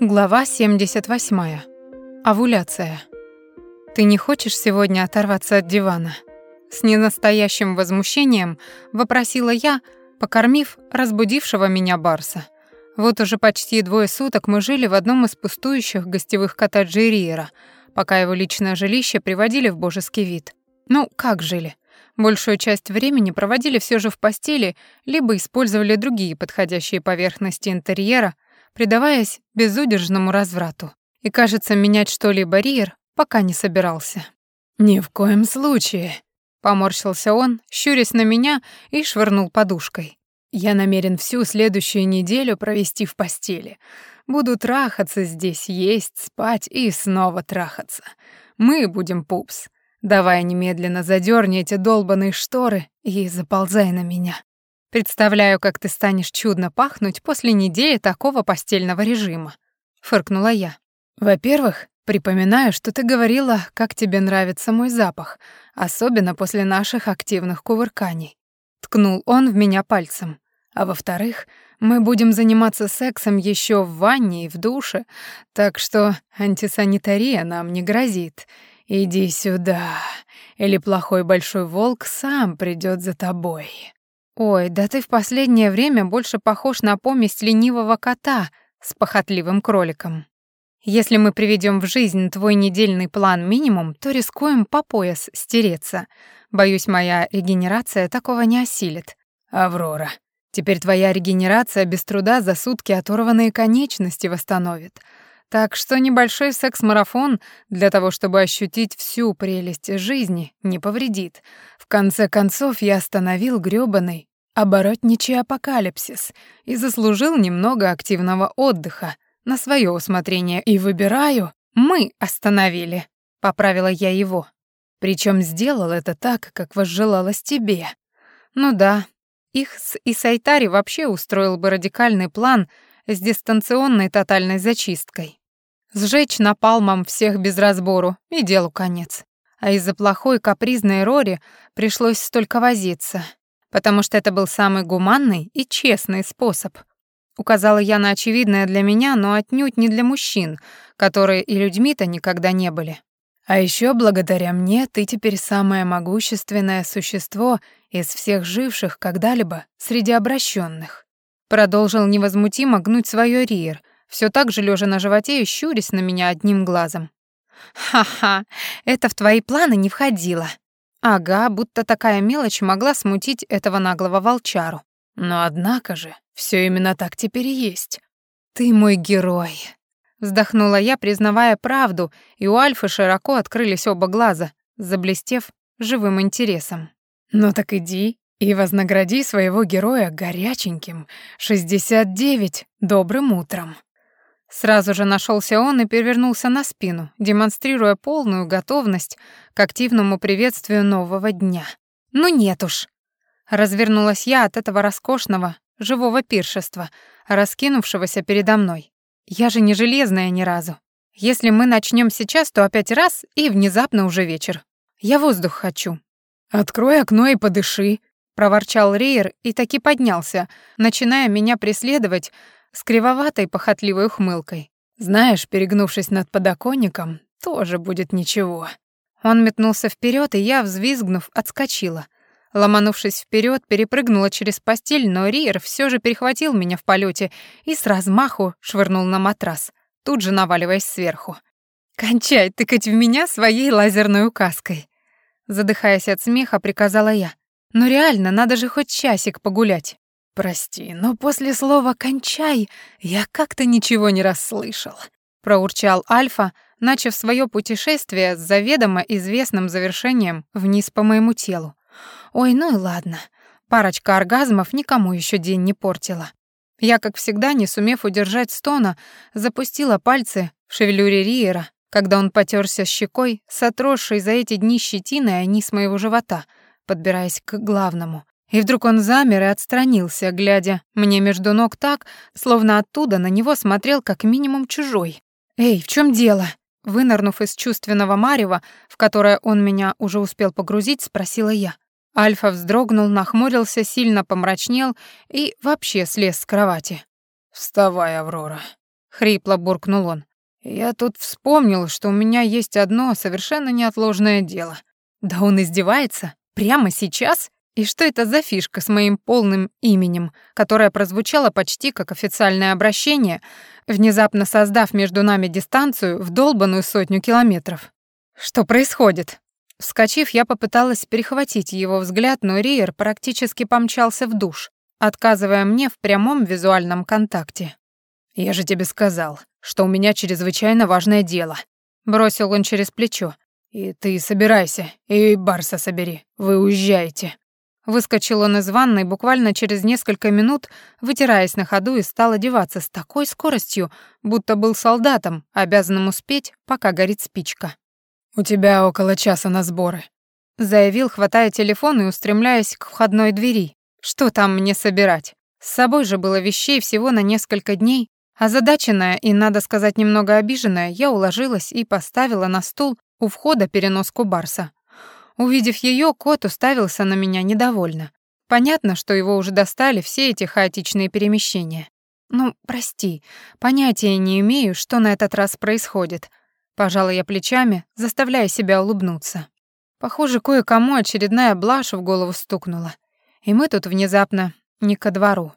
Глава 78. Овуляция. Ты не хочешь сегодня оторваться от дивана? С ненастоящим возмущением вопросила я, покормив разбудившего меня барса. Вот уже почти двое суток мы жили в одном из пустующих гостевых коттеджей Риера, пока его личное жилище приводили в божеский вид. Ну, как жили? Большую часть времени проводили все же в постели, либо использовали другие подходящие поверхности интерьера — предаваясь безудержному разврату. И, кажется, менять что-либо Риер пока не собирался. «Ни в коем случае», — поморщился он, щурясь на меня и швырнул подушкой. «Я намерен всю следующую неделю провести в постели. Буду трахаться здесь, есть, спать и снова трахаться. Мы будем пупс. Давай немедленно задерни эти долбаные шторы и заползай на меня». Представляю, как ты станешь чудно пахнуть после недели такого постельного режима, фыркнула я. Во-первых, припоминаю, что ты говорила, как тебе нравится мой запах, особенно после наших активных кувырканий. Ткнул он в меня пальцем. А во-вторых, мы будем заниматься сексом еще в ванне и в душе, так что антисанитария нам не грозит. Иди сюда, или плохой большой волк сам придет за тобой. «Ой, да ты в последнее время больше похож на помесь ленивого кота с похотливым кроликом. Если мы приведем в жизнь твой недельный план минимум, то рискуем по пояс стереться. Боюсь, моя регенерация такого не осилит. Аврора, теперь твоя регенерация без труда за сутки оторванные конечности восстановит. Так что небольшой секс-марафон для того, чтобы ощутить всю прелесть жизни, не повредит. В конце концов, я остановил грёбаный оборотничий апокалипсис и заслужил немного активного отдыха на свое усмотрение и выбираю, мы остановили, поправила я его. Причем сделал это так, как возжелалось тебе. Ну да, их с Исайтари вообще устроил бы радикальный план с дистанционной тотальной зачисткой. Сжечь напалмом всех без разбору, и делу конец. А из-за плохой капризной Рори пришлось столько возиться, потому что это был самый гуманный и честный способ. Указала я на очевидное для меня, но отнюдь не для мужчин, которые и людьми-то никогда не были. А еще благодаря мне ты теперь самое могущественное существо из всех живших когда-либо среди обращенных. Продолжил невозмутимо гнуть свое Риер, все так же лежа на животе и щурясь на меня одним глазом. «Ха-ха, это в твои планы не входило». Ага, будто такая мелочь могла смутить этого наглого волчару. Но однако же, все именно так теперь и есть. Ты мой герой. Вздохнула я, признавая правду, и у Альфы широко открылись оба глаза, заблестев живым интересом. «Ну так иди и вознагради своего героя горяченьким 69 добрым утром». Сразу же нашелся он и перевернулся на спину, демонстрируя полную готовность к активному приветствию нового дня. «Ну нет уж!» Развернулась я от этого роскошного, живого пиршества, раскинувшегося передо мной. Я же не железная ни разу. Если мы начнем сейчас, то опять раз, и внезапно уже вечер. Я воздух хочу. «Открой окно и подыши», — проворчал Рейер и таки поднялся, начиная меня преследовать с кривоватой похотливой ухмылкой. Знаешь, перегнувшись над подоконником, тоже будет ничего. Он метнулся вперед, и я, взвизгнув, отскочила. Ломанувшись вперед, перепрыгнула через постель, но Риер все же перехватил меня в полете и с размаху швырнул на матрас, тут же наваливаясь сверху. «Кончай тыкать в меня своей лазерной указкой!» Задыхаясь от смеха, приказала я. «Ну реально, надо же хоть часик погулять!» «Прости, но после слова «кончай» я как-то ничего не расслышал», — проурчал Альфа, начав свое путешествие с заведомо известным завершением вниз по моему телу. «Ой, ну и ладно. Парочка оргазмов никому еще день не портила». Я, как всегда, не сумев удержать стона, запустила пальцы в шевелюре Риера, когда он потерся щекой с отросшей за эти дни щетиной они с моего живота, подбираясь к главному. И вдруг он замер и отстранился, глядя мне между ног так, словно оттуда на него смотрел как минимум чужой. «Эй, в чем дело?» Вынырнув из чувственного марева, в которое он меня уже успел погрузить, спросила я. Альфа вздрогнул, нахмурился, сильно помрачнел и вообще слез с кровати. «Вставай, Аврора», — хрипло буркнул он. Я тут вспомнил, что у меня есть одно совершенно неотложное дело. Да он издевается? Прямо сейчас? И что это за фишка с моим полным именем, которая прозвучала почти как официальное обращение, внезапно создав между нами дистанцию в долбанную сотню километров? Что происходит? Вскочив, я попыталась перехватить его взгляд, но Риер практически помчался в душ, отказывая мне в прямом визуальном контакте. «Я же тебе сказал, что у меня чрезвычайно важное дело», — бросил он через плечо. «И ты собирайся, и Барса собери, вы уезжаете». Выскочил он из ванной буквально через несколько минут, вытираясь на ходу и стал одеваться с такой скоростью, будто был солдатом, обязанным успеть, пока горит спичка. «У тебя около часа на сборы», — заявил, хватая телефон и устремляясь к входной двери. «Что там мне собирать? С собой же было вещей всего на несколько дней, Озадаченная и, надо сказать, немного обиженная, я уложилась и поставила на стул у входа переноску Барса. Увидев ее, кот уставился на меня недовольно. Понятно, что его уже достали все эти хаотичные перемещения. «Ну, прости, понятия не имею, что на этот раз происходит», — пожала я плечами, заставляя себя улыбнуться. Похоже, кое-кому очередная блажь в голову стукнула. И мы тут внезапно не ко двору.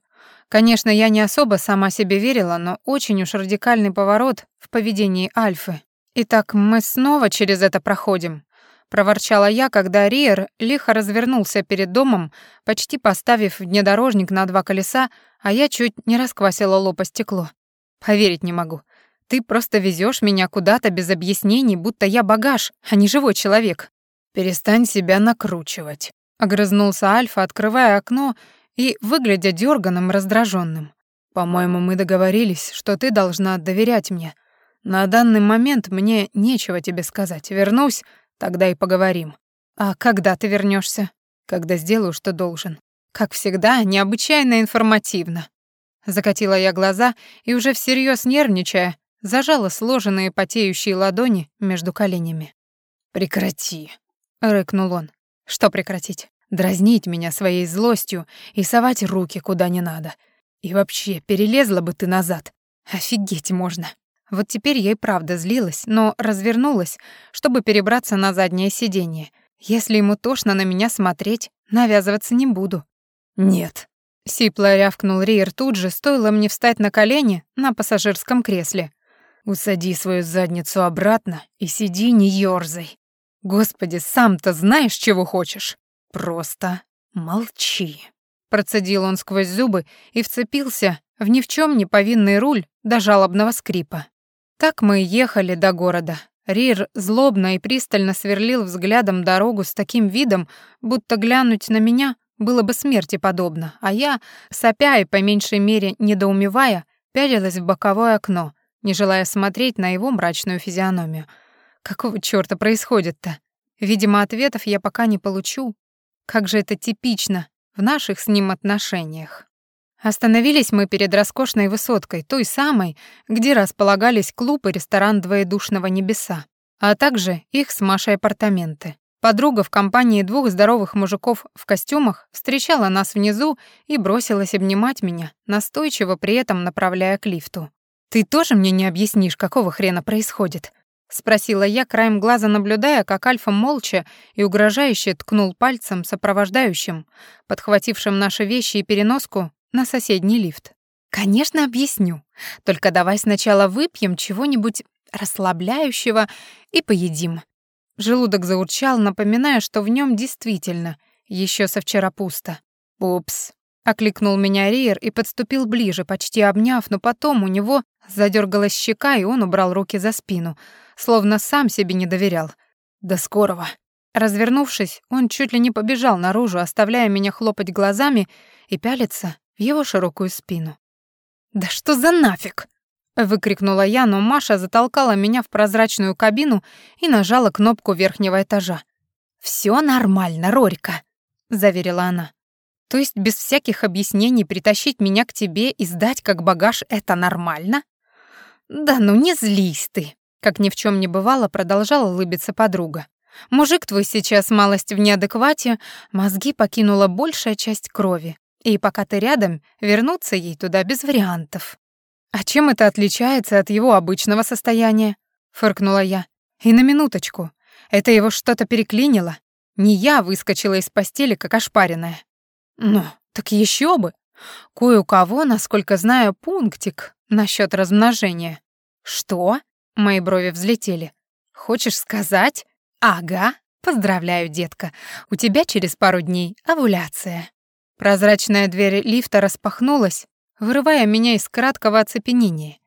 Конечно, я не особо сама себе верила, но очень уж радикальный поворот в поведении Альфы. Итак, мы снова через это проходим проворчала я, когда Риер лихо развернулся перед домом, почти поставив внедорожник на два колеса, а я чуть не расквасила лопа стекло. Поверить не могу. Ты просто везешь меня куда-то без объяснений, будто я багаж, а не живой человек. Перестань себя накручивать, огрызнулся Альфа, открывая окно и выглядя дерганым, раздраженным. По-моему, мы договорились, что ты должна доверять мне. На данный момент мне нечего тебе сказать. Вернусь, Тогда и поговорим. А когда ты вернешься? Когда сделаю, что должен. Как всегда, необычайно информативно. Закатила я глаза и уже всерьез нервничая, зажала сложенные потеющие ладони между коленями. «Прекрати», — рыкнул он. «Что прекратить? Дразнить меня своей злостью и совать руки куда не надо. И вообще, перелезла бы ты назад. Офигеть можно». Вот теперь я и правда злилась, но развернулась, чтобы перебраться на заднее сиденье. Если ему тошно на меня смотреть, навязываться не буду. «Нет», — сипло рявкнул Риер тут же, стоило мне встать на колени на пассажирском кресле. «Усади свою задницу обратно и сиди, не ёрзай. Господи, сам-то знаешь, чего хочешь? Просто молчи». Процедил он сквозь зубы и вцепился в ни в чем не повинный руль до жалобного скрипа. Так мы ехали до города. Рир злобно и пристально сверлил взглядом дорогу с таким видом, будто глянуть на меня было бы смерти подобно, а я, сопя и по меньшей мере недоумевая, пялилась в боковое окно, не желая смотреть на его мрачную физиономию. Какого чёрта происходит-то? Видимо, ответов я пока не получу. Как же это типично в наших с ним отношениях. Остановились мы перед роскошной высоткой, той самой, где располагались клуб и ресторан двоедушного небеса, а также их с Машей апартаменты. Подруга в компании двух здоровых мужиков в костюмах встречала нас внизу и бросилась обнимать меня, настойчиво при этом направляя к лифту. «Ты тоже мне не объяснишь, какого хрена происходит?» — спросила я, краем глаза наблюдая, как Альфа молча и угрожающе ткнул пальцем сопровождающим, подхватившим наши вещи и переноску, на соседний лифт. «Конечно, объясню. Только давай сначала выпьем чего-нибудь расслабляющего и поедим». Желудок заурчал, напоминая, что в нем действительно еще со вчера пусто. «Упс», — окликнул меня Риер и подступил ближе, почти обняв, но потом у него задергалась щека, и он убрал руки за спину, словно сам себе не доверял. «До скорого». Развернувшись, он чуть ли не побежал наружу, оставляя меня хлопать глазами и пялиться в его широкую спину. «Да что за нафиг?» — выкрикнула я, но Маша затолкала меня в прозрачную кабину и нажала кнопку верхнего этажа. «Всё нормально, Рорика», — заверила она. «То есть без всяких объяснений притащить меня к тебе и сдать как багаж — это нормально?» «Да ну не злись ты», — как ни в чем не бывало, продолжала улыбиться подруга. «Мужик твой сейчас малость в неадеквате, мозги покинула большая часть крови, и пока ты рядом, вернуться ей туда без вариантов. «А чем это отличается от его обычного состояния?» — фыркнула я. «И на минуточку. Это его что-то переклинило. Не я выскочила из постели, как ошпаренная. Ну, так еще бы. Кое у кого, насколько знаю, пунктик насчет размножения. Что? Мои брови взлетели. Хочешь сказать? Ага. Поздравляю, детка. У тебя через пару дней овуляция. Прозрачная дверь лифта распахнулась, вырывая меня из краткого оцепенения.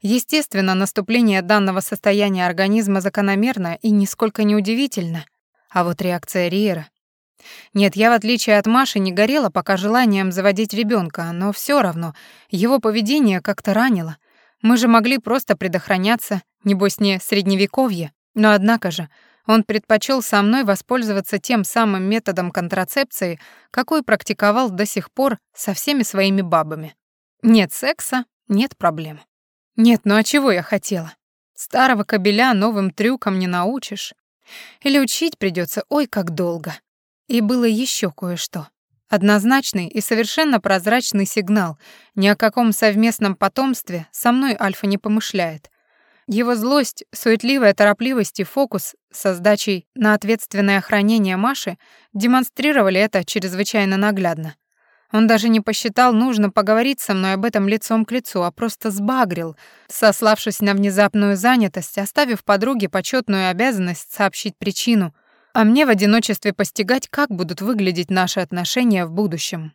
Естественно, наступление данного состояния организма закономерно и нисколько не удивительно. А вот реакция Риера... Нет, я, в отличие от Маши, не горела пока желанием заводить ребенка, но все равно его поведение как-то ранило. Мы же могли просто предохраняться, небось не средневековье. Но однако же он предпочел со мной воспользоваться тем самым методом контрацепции, какой практиковал до сих пор со всеми своими бабами. Нет секса, нет проблем. Нет, ну а чего я хотела? Старого кобеля новым трюкам не научишь. Или учить придется, ой, как долго. И было еще кое-что. Однозначный и совершенно прозрачный сигнал. Ни о каком совместном потомстве со мной Альфа не помышляет. Его злость, суетливая торопливость и фокус со сдачей на ответственное охранение Маши демонстрировали это чрезвычайно наглядно. Он даже не посчитал нужно поговорить со мной об этом лицом к лицу, а просто сбагрил, сославшись на внезапную занятость, оставив подруге почетную обязанность сообщить причину, а мне в одиночестве постигать, как будут выглядеть наши отношения в будущем.